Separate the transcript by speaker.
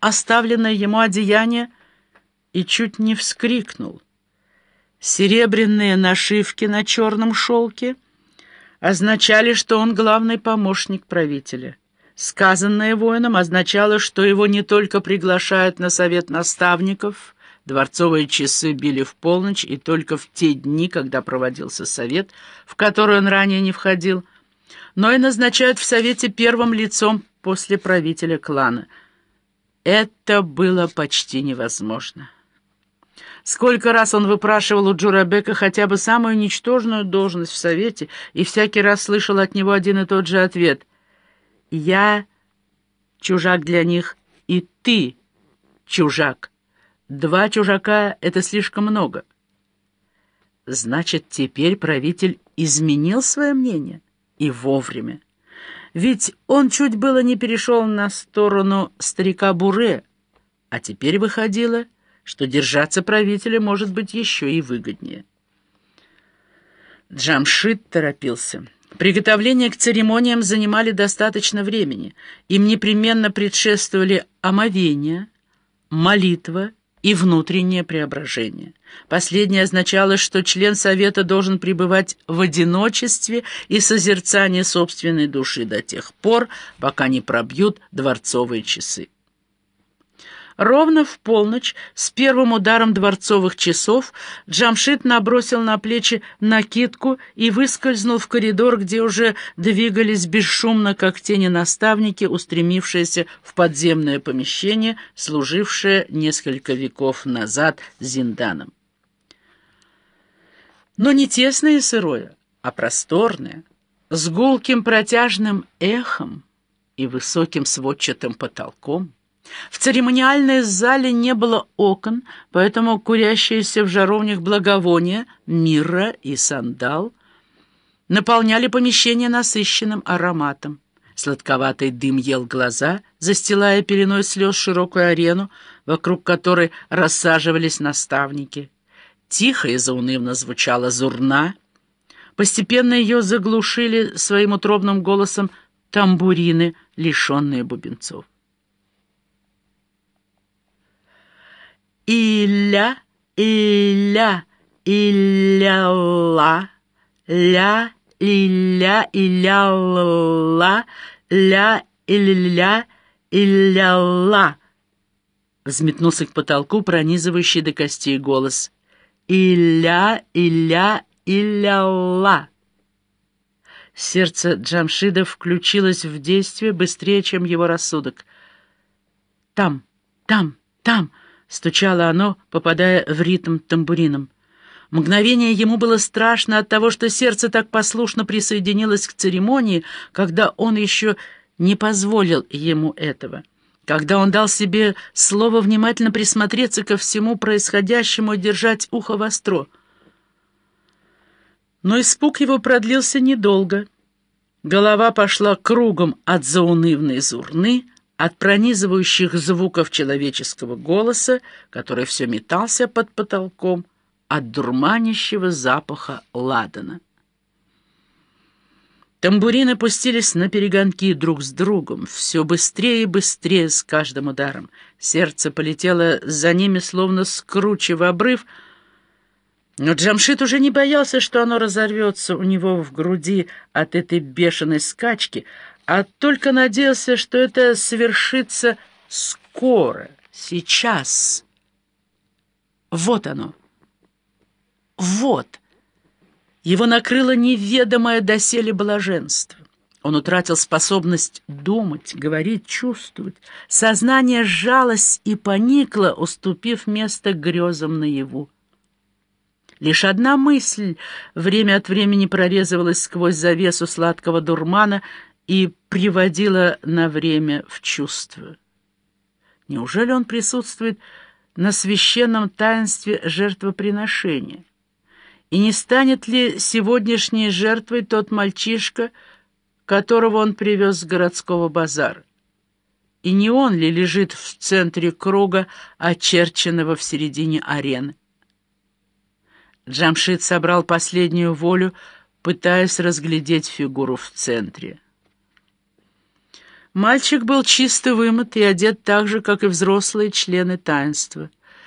Speaker 1: оставленное ему одеяние и чуть не вскрикнул. Серебряные нашивки на черном шелке означали, что он главный помощник правителя. Сказанное воином означало, что его не только приглашают на совет наставников, дворцовые часы били в полночь и только в те дни, когда проводился совет, в который он ранее не входил, но и назначают в совете первым лицом после правителя клана. Это было почти невозможно. Сколько раз он выпрашивал у Джурабека хотя бы самую ничтожную должность в совете, и всякий раз слышал от него один и тот же ответ — я чужак для них, и ты чужак. Два чужака — это слишком много. Значит, теперь правитель изменил свое мнение? И вовремя. Ведь он чуть было не перешел на сторону старика Буре, а теперь выходило, что держаться правителя может быть еще и выгоднее. Джамшит торопился. Приготовления к церемониям занимали достаточно времени. Им непременно предшествовали омовение, молитва и внутреннее преображение. Последнее означало, что член Совета должен пребывать в одиночестве и созерцании собственной души до тех пор, пока не пробьют дворцовые часы. Ровно в полночь, с первым ударом дворцовых часов, Джамшит набросил на плечи накидку и выскользнул в коридор, где уже двигались бесшумно, как тени наставники, устремившиеся в подземное помещение, служившее несколько веков назад Зинданом. Но не тесное и сырое, а просторное, с гулким протяжным эхом и высоким сводчатым потолком. В церемониальной зале не было окон, поэтому курящиеся в жаровнях благовония, мирра и сандал наполняли помещение насыщенным ароматом. Сладковатый дым ел глаза, застилая пеленой слез широкую арену, вокруг которой рассаживались наставники. Тихо и заунывно звучала зурна. Постепенно ее заглушили своим утробным голосом тамбурины, лишенные бубенцов. Иля, Иля, Иля-ла, ля, Иля, Иля-ла, ля, Иля, Иля-ла. Взметнулся к потолку пронизывающий до костей голос. Иля, Иля, Иля-ла. Сердце Джамшида включилось в действие быстрее, чем его рассудок. «Там, там, там!» Стучало оно, попадая в ритм тамбурином. Мгновение ему было страшно от того, что сердце так послушно присоединилось к церемонии, когда он еще не позволил ему этого. Когда он дал себе слово внимательно присмотреться ко всему происходящему и держать ухо востро. Но испуг его продлился недолго. Голова пошла кругом от заунывной зурны, от пронизывающих звуков человеческого голоса, который все метался под потолком, от дурманящего запаха ладана. Тамбурины пустились на перегонки друг с другом, все быстрее и быстрее с каждым ударом. Сердце полетело за ними, словно скручив обрыв, но Джамшит уже не боялся, что оно разорвется у него в груди от этой бешеной скачки, а только надеялся, что это совершится скоро, сейчас. Вот оно. Вот. Его накрыло неведомое доселе блаженство. Он утратил способность думать, говорить, чувствовать. Сознание сжалось и поникло, уступив место грезам наяву. Лишь одна мысль время от времени прорезывалась сквозь завесу сладкого дурмана — и приводила на время в чувство. Неужели он присутствует на священном таинстве жертвоприношения? И не станет ли сегодняшней жертвой тот мальчишка, которого он привез с городского базара? И не он ли лежит в центре круга, очерченного в середине арены? Джамшит собрал последнюю волю, пытаясь разглядеть фигуру в центре. Мальчик был чисто вымыт и одет так же, как и взрослые члены таинства.